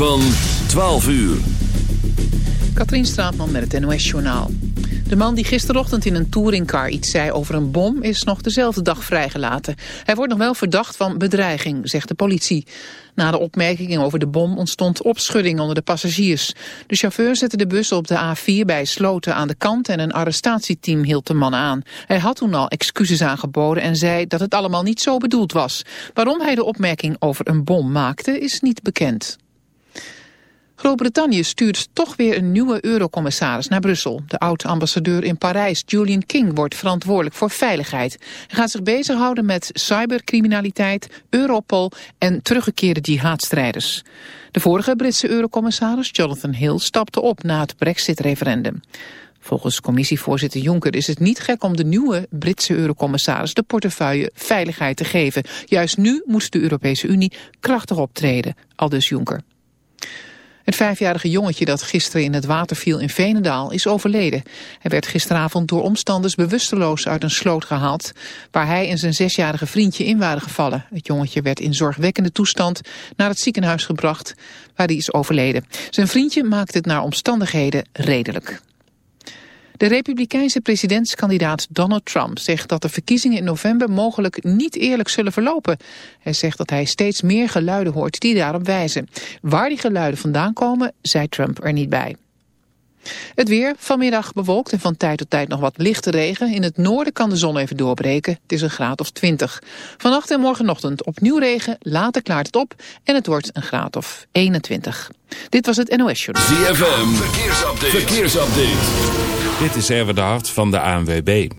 Van 12 uur. Katrien Straatman met het NOS-journaal. De man die gisterochtend in een touringcar iets zei over een bom... is nog dezelfde dag vrijgelaten. Hij wordt nog wel verdacht van bedreiging, zegt de politie. Na de opmerkingen over de bom ontstond opschudding onder de passagiers. De chauffeur zette de bus op de A4 bij Sloten aan de kant... en een arrestatieteam hield de man aan. Hij had toen al excuses aangeboden en zei dat het allemaal niet zo bedoeld was. Waarom hij de opmerking over een bom maakte, is niet bekend. Groot-Brittannië stuurt toch weer een nieuwe eurocommissaris naar Brussel. De oud-ambassadeur in Parijs, Julian King, wordt verantwoordelijk voor veiligheid. Hij gaat zich bezighouden met cybercriminaliteit, Europol en teruggekeerde jihadstrijders. De vorige Britse eurocommissaris, Jonathan Hill, stapte op na het brexit-referendum. Volgens commissievoorzitter Juncker is het niet gek om de nieuwe Britse eurocommissaris de portefeuille veiligheid te geven. Juist nu moet de Europese Unie krachtig optreden, aldus Juncker. Het vijfjarige jongetje dat gisteren in het water viel in Venendaal is overleden. Hij werd gisteravond door omstanders bewusteloos uit een sloot gehaald... waar hij en zijn zesjarige vriendje in waren gevallen. Het jongetje werd in zorgwekkende toestand naar het ziekenhuis gebracht... waar hij is overleden. Zijn vriendje maakte het naar omstandigheden redelijk. De republikeinse presidentskandidaat Donald Trump zegt dat de verkiezingen in november mogelijk niet eerlijk zullen verlopen. Hij zegt dat hij steeds meer geluiden hoort die daarop wijzen. Waar die geluiden vandaan komen, zei Trump er niet bij. Het weer, vanmiddag bewolkt en van tijd tot tijd nog wat lichte regen. In het noorden kan de zon even doorbreken. Het is een graad of 20. Vannacht en morgenochtend opnieuw regen, later klaart het op en het wordt een graad of 21. Dit was het NOS Show. ZFM, verkeersupdate. verkeersupdate. Dit is Erwin de Hart van de ANWB.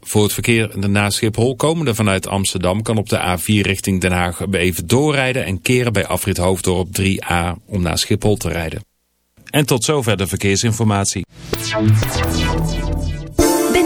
Voor het verkeer naar Schiphol komende vanuit Amsterdam kan op de A4 richting Den Haag even doorrijden en keren bij afrit Hoofddorp 3A om naar Schiphol te rijden. En tot zover de verkeersinformatie.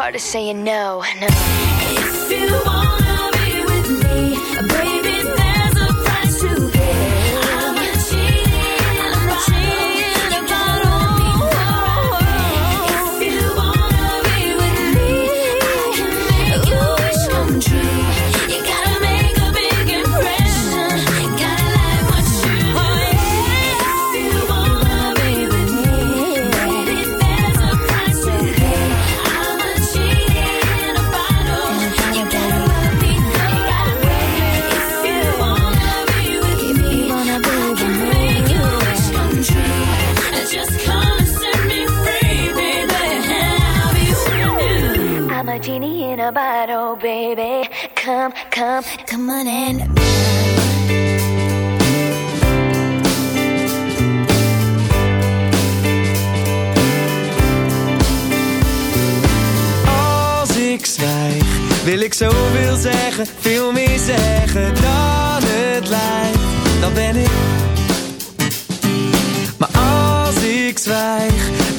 hardest saying no, no. baby. Come, come, come on. Als ik zwijg, wil ik zoveel zeggen, veel meer zeggen dan het lijkt. Dan ben ik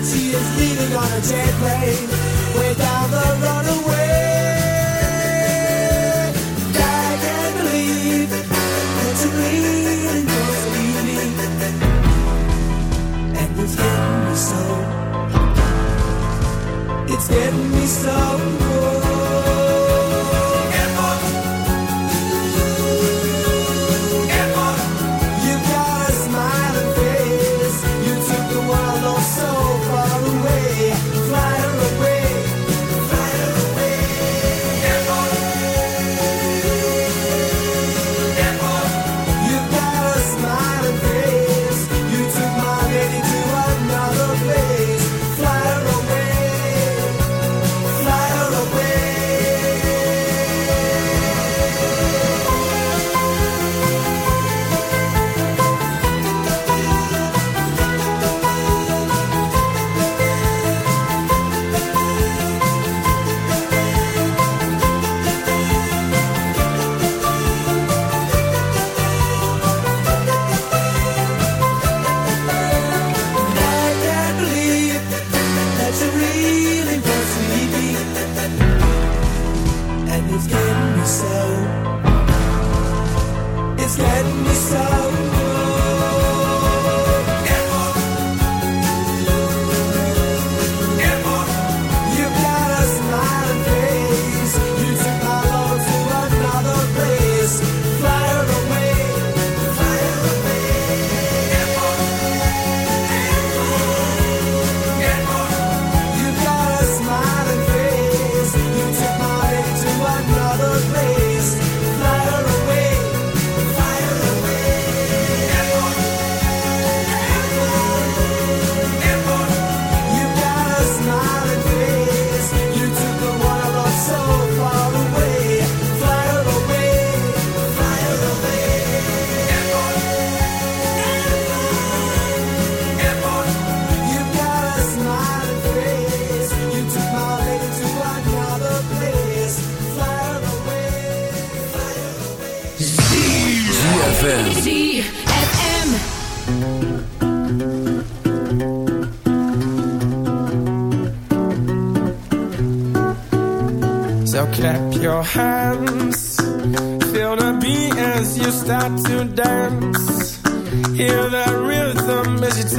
that she is leaving on a jet plane. without down the runaway.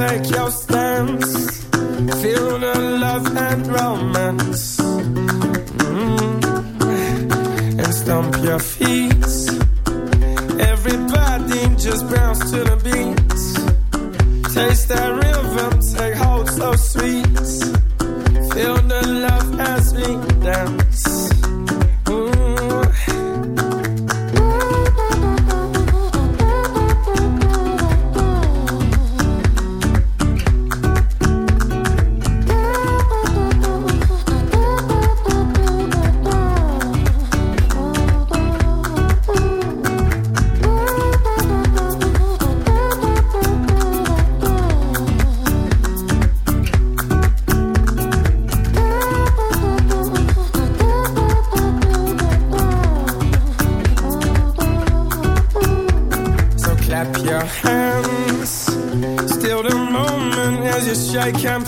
take your stance. Feel the love and romance. I can't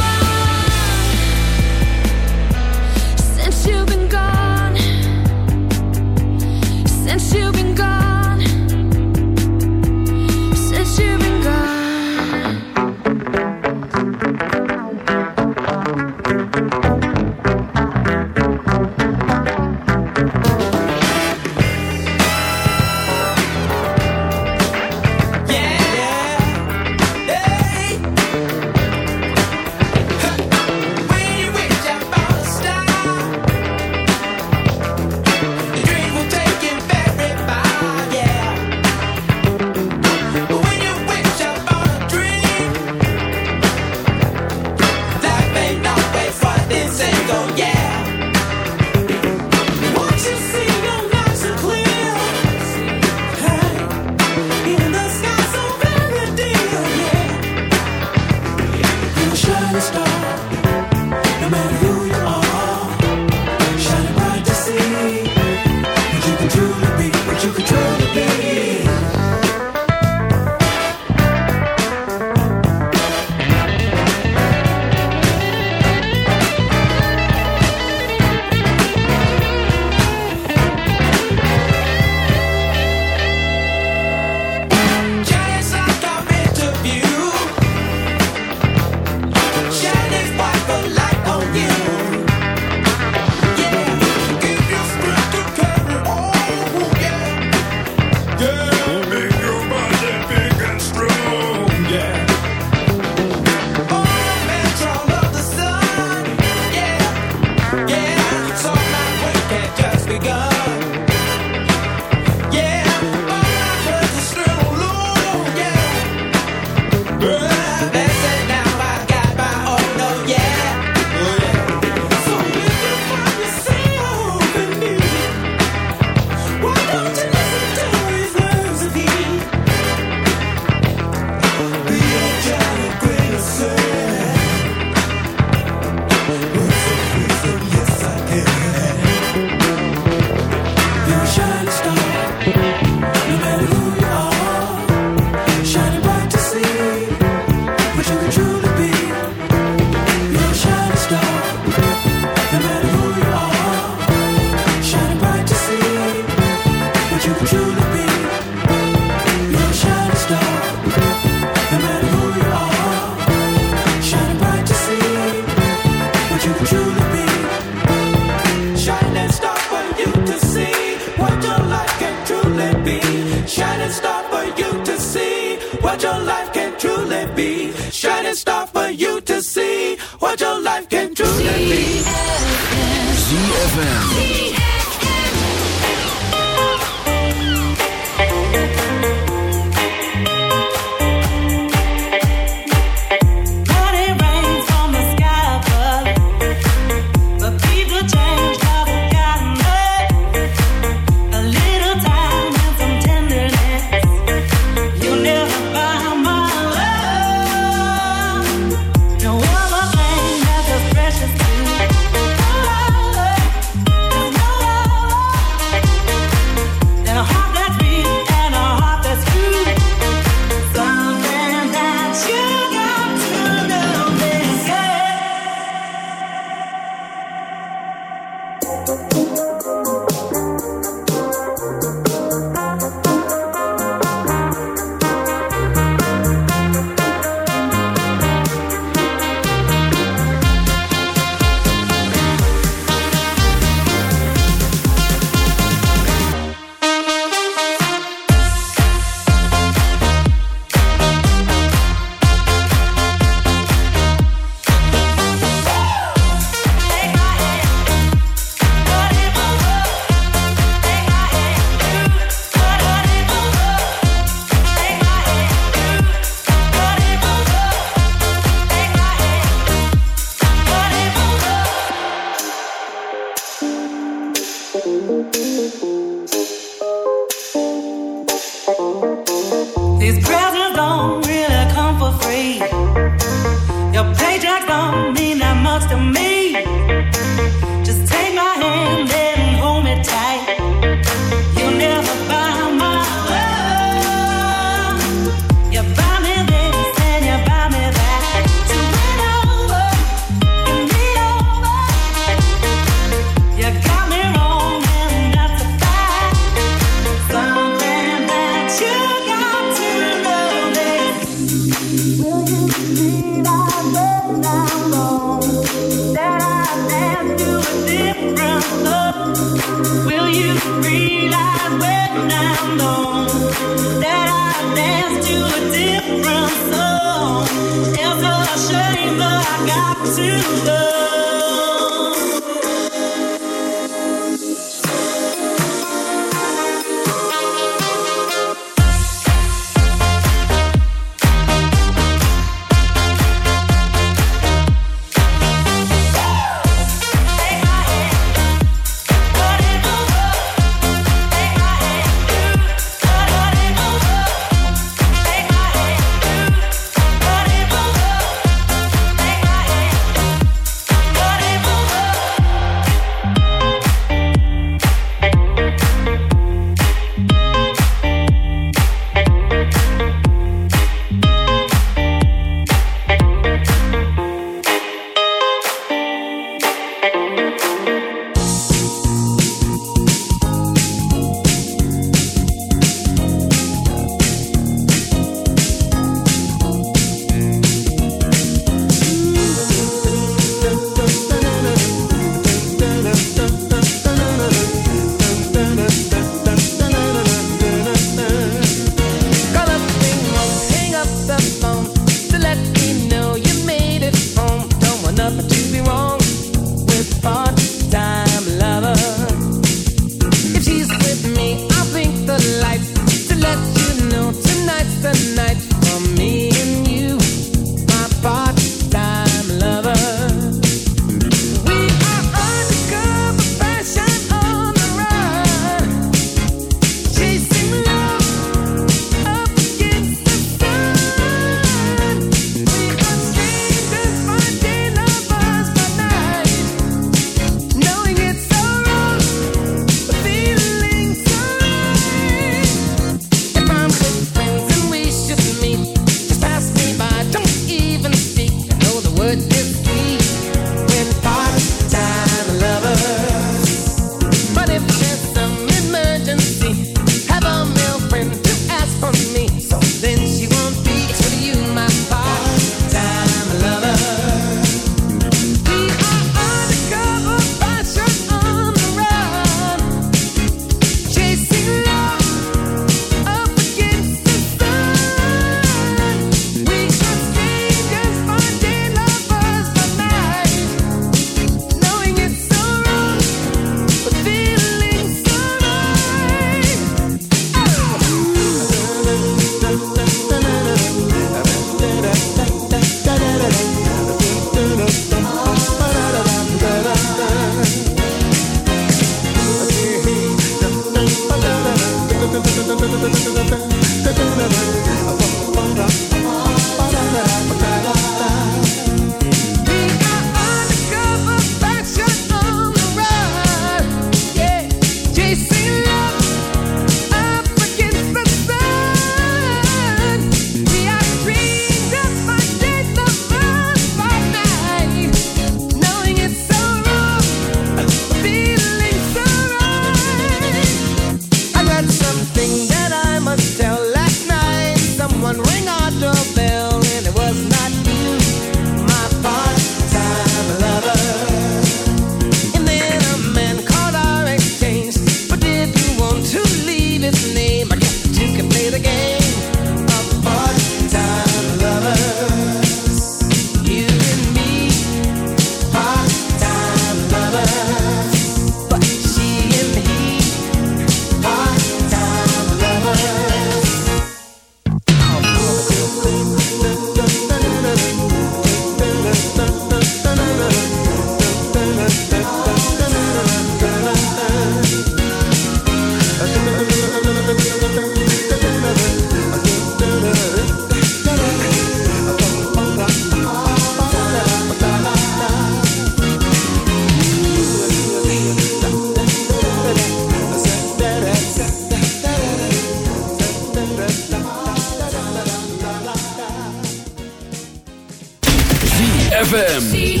ZFM.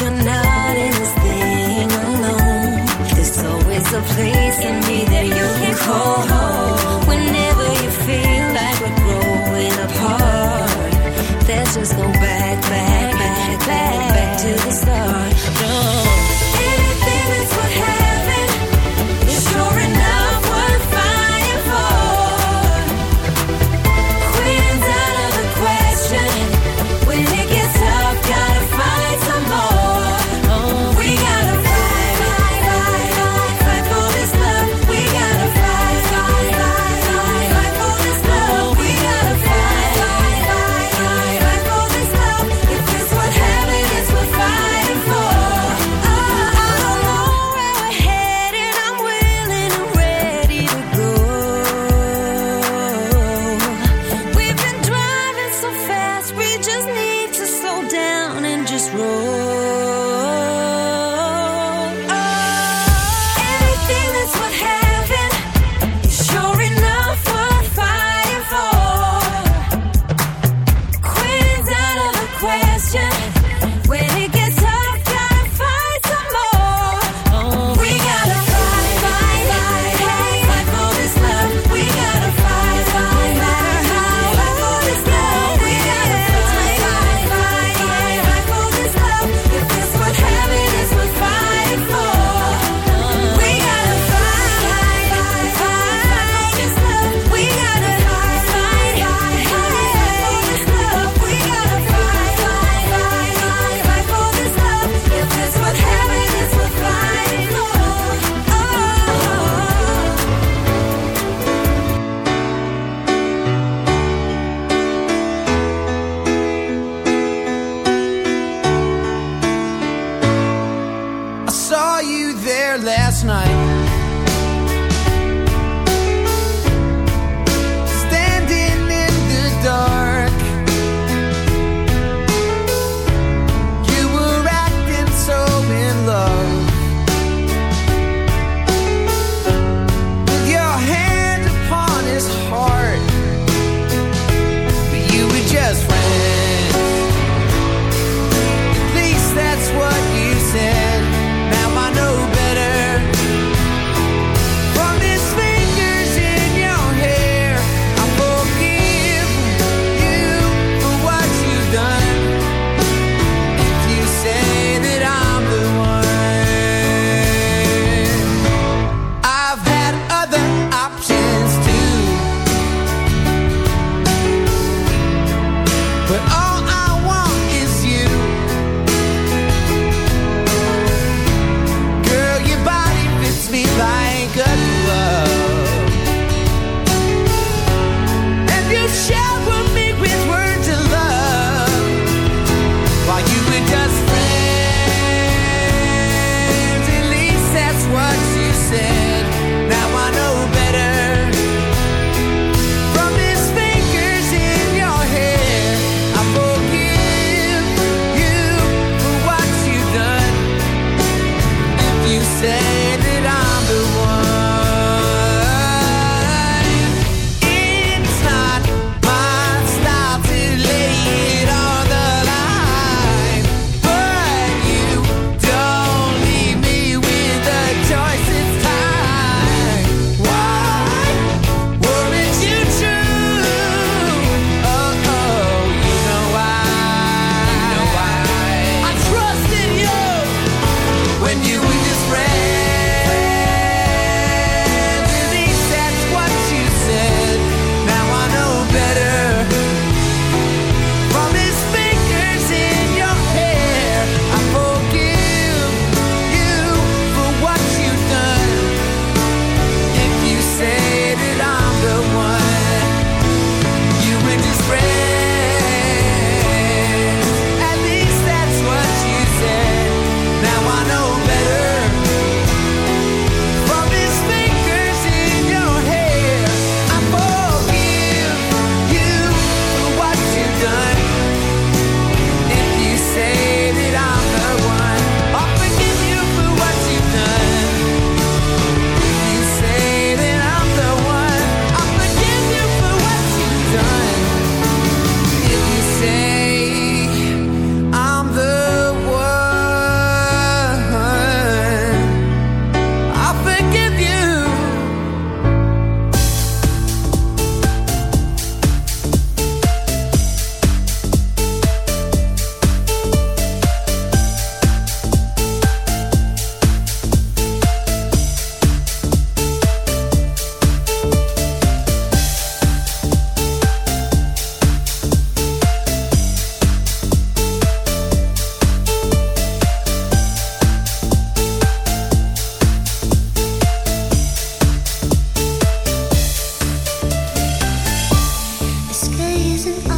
you're not in this thing alone. There's always a place in me that you can call home. Oh.